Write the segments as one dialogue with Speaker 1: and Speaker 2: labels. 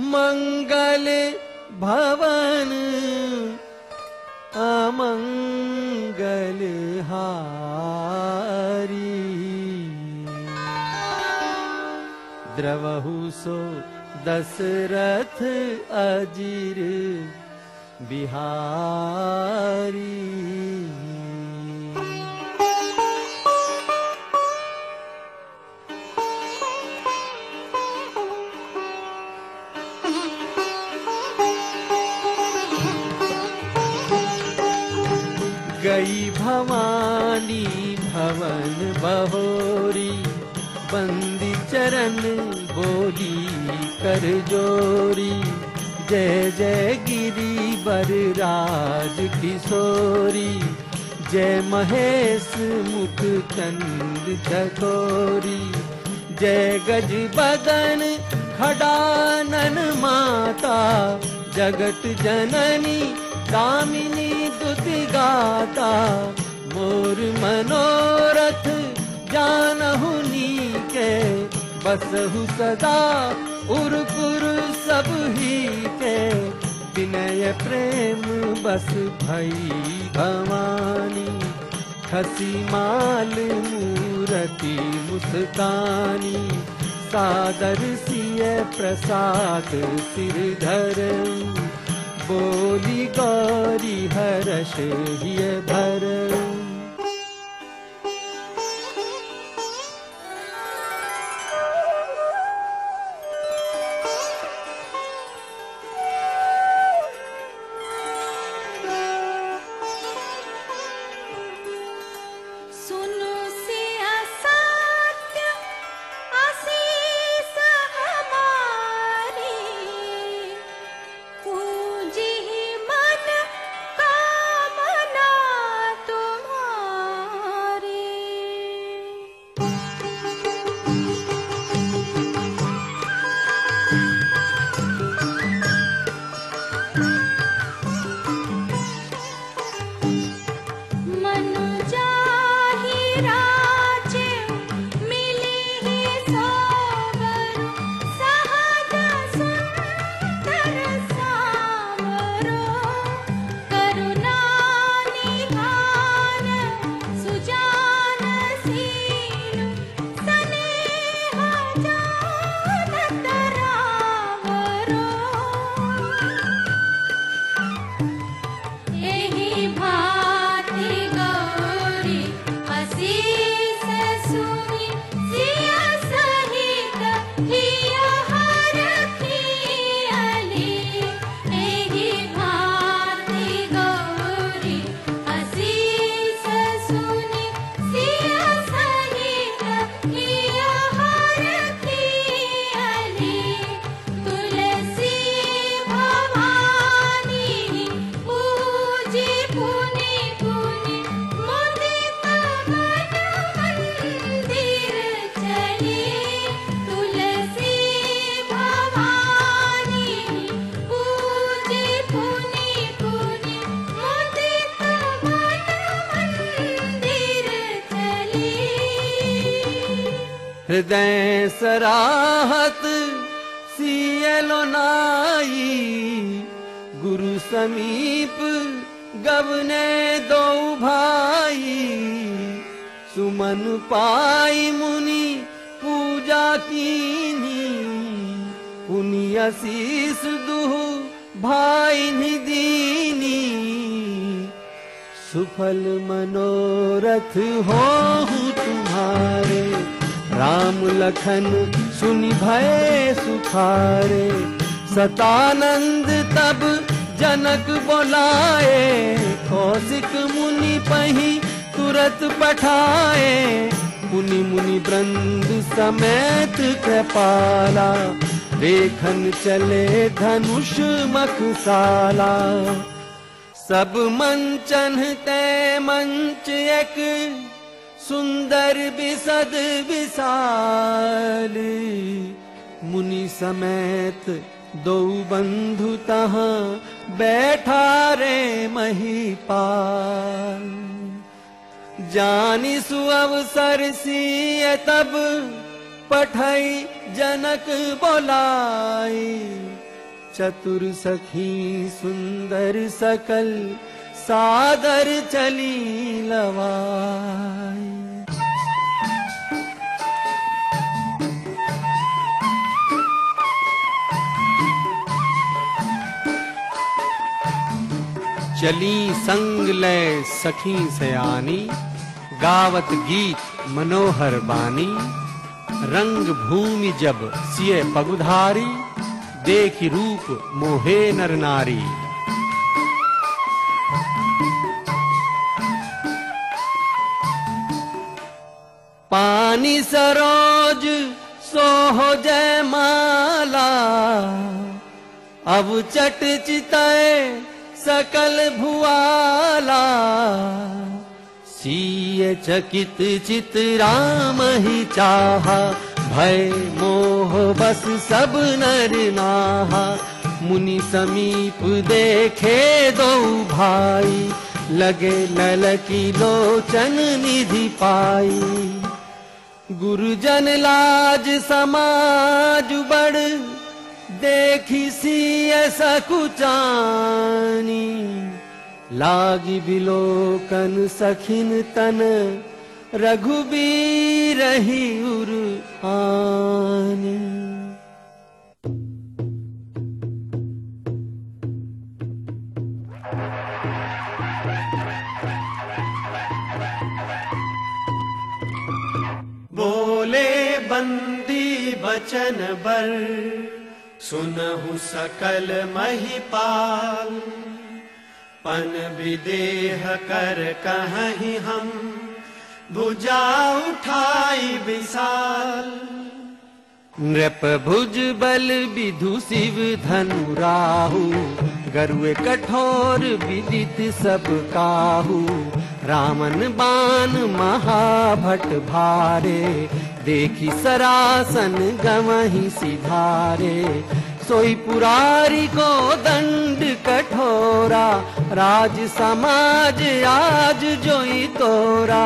Speaker 1: मंगल भवन। अमंगल हारी। द्रवहु सो दशरथ अजीर बिहारी गई भवानी भवन बहोरी। बंदी चरण बोली कर जोरी। जय जय गिरी बर राज किशोरी। जय महेश मुख चंद चकोरी। जय गज बदन खडानन माता। जगत जननी दुति गाता मोर मनोरथ, जानहु नीके, बसहु सदा, उर्पुर सब ही के विनय प्रेम बस भई भवानी, खसी माल मूरति मुस्कानी। सादर सिय प्रसाद सिर धरऊं हिय भर हृदय सराहत सियलो नाई। गुरु समीप गवने दो भाई। सुमन पाई मुनि पूजा कीनी। पुनि आशीष दुह भाई निदीनी। सुफल मनोरथ हो तुम्हारे राम लखन सुनि भय सुखारे सतानंद तब जनक बोलाए कौशिक मुनि पही तुरत पठाए। मुनि मुनि वृंद समेत कृपाला देखन चले धनुष मखसाला। सब मंचन ते मंच एक सुंदर बिसद विशाल, मुनि समेत दो बंधु तहाँ बैठा रे महीपाल। जानी सुअवसर सिय तब पठई जनक बोलाई, चतुर सखी सुंदर सकल सादर चली लवाई। चली संग लय सखी सयानी गावत गीत मनोहर बानी। रंग भूमि जब सिय पगुधारी, देखी रूप मोहे नर नारी। पानी सरोज सोह जय माला, अब चट चितय सकल भुआला सीय चकित चित राम ही चाहा भय मोह बस सब नर नाहा। मुनि समीप देखे दो भाई लगे ललकी लोचन निधि पाई। गुरुजन लाज समाज बड़ देखी सी ऐसा सकुचानी लागी बिलोकन सखिन तन, रघुबीर ही उर आनी बोले बंदी बचन बर। सुनहु सकल महिपाल, पन विदेह कर कहीं हम, भुजा उठाई विशाल। नृप भुज बल विधु शिव धनु राहु, गरुए कठोर विदित सब काहू। रामन बान महाभट भारे, देखी सरासन गवही सिधारे। सोई पुरारी को दंड कठोरा। राज समाज आज जोई तोरा।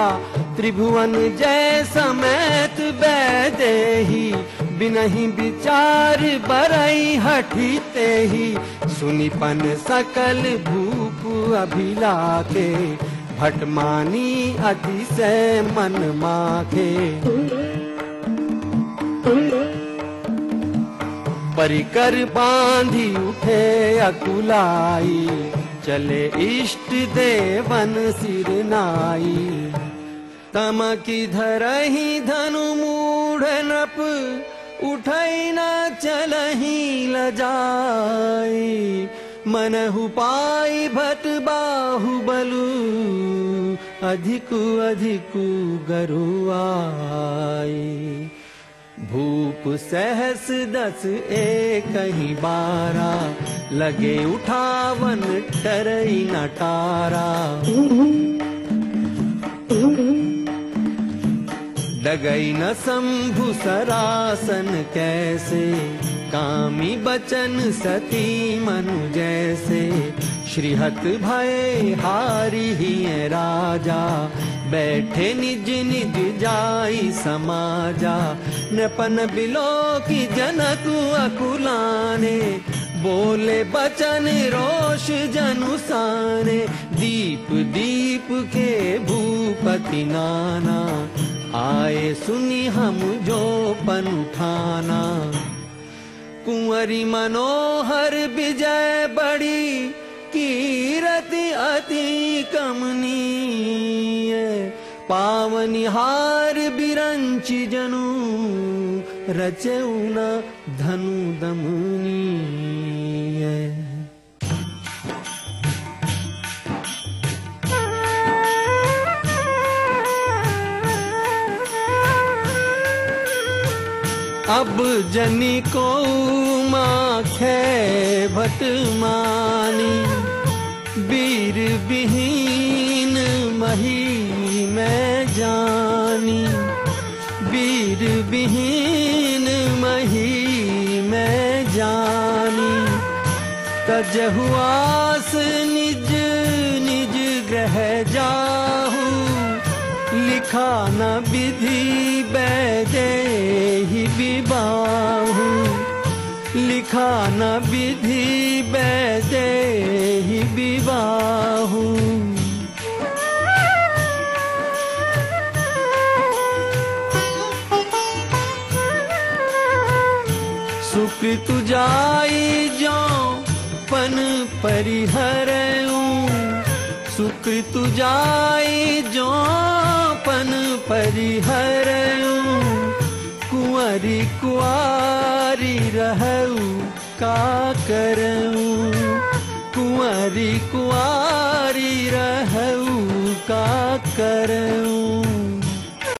Speaker 1: त्रिभुवन जय समेत बैदेही बिनहि विचार बरई हठी ते ही सुनिपन सकल भूप अभिलाखे। भटमानी अतिशय मन माखे। परिकर बांधी उठे अकुलाई चले इष्ट देवन सिर नाई। तम की धरही धनु मूढ़ नप उठई न चलही लजाई मनहु पाई भट बाहु बलु अधिकु अधिकु गरुआई भूप सहस दस एक ही बारा लगे उठावन टरई नटारा डगई न शंभु सरासन कैसे कामी बचन सती मनु जैसे। श्रीहत भय हारी ही राजा बैठे निज निज जाई समाजा, नपन बिलो की जनक अकुलाने, बोले बचन रोष जनुसाने दीप दीप के भूपति नाना, आए सुनी हम जो पन उठाना। कुंवरी मनोहर विजय बड़ी अति कमनीय पावनिहार बिरंचि जनु रचउना धनु दमनीय अब जनी को माखे भट मानी वीर विहीन मही मैं जानी। वीर विहीन मही मैं जानी। तजहुआस निज निज ग्रह जाहू। लिखा न विधि बैदे लिखा न विधि बैदे ही विवाहू। सुकृत जाई जो पन परिहरऊं। सुकृत जाई जो पन परिहरऊं। कुंवरी कुआरी रहऊ का करऊं? कुंवरी कुआरी रहू का करऊं?